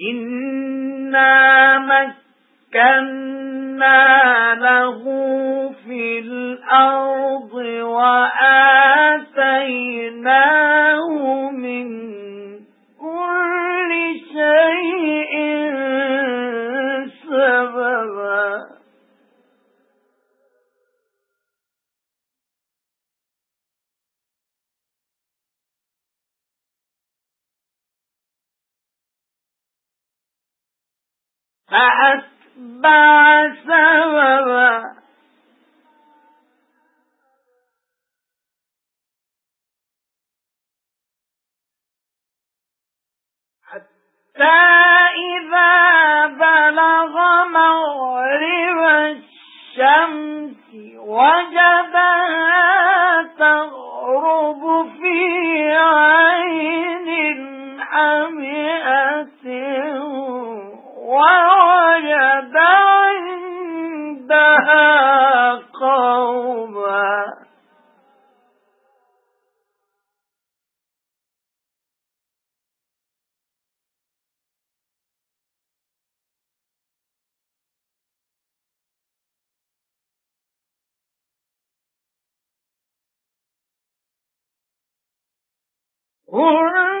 إِنَّا مَكَّنَّا لَهُ فِي الْأَرْضِ وَآتَيْنَاهُ فأتبع سببا حتى إذا بلغ مغرب الشمس وجدها تغرب في عين حمئة ووجد قوما قلنا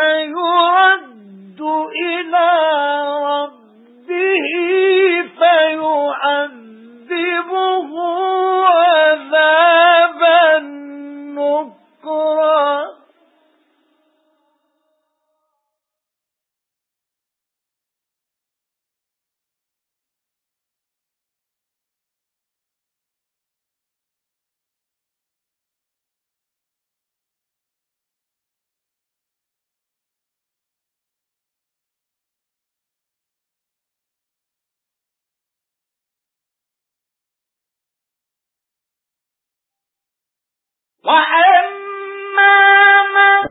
يُرَدُّ وَأَمَّا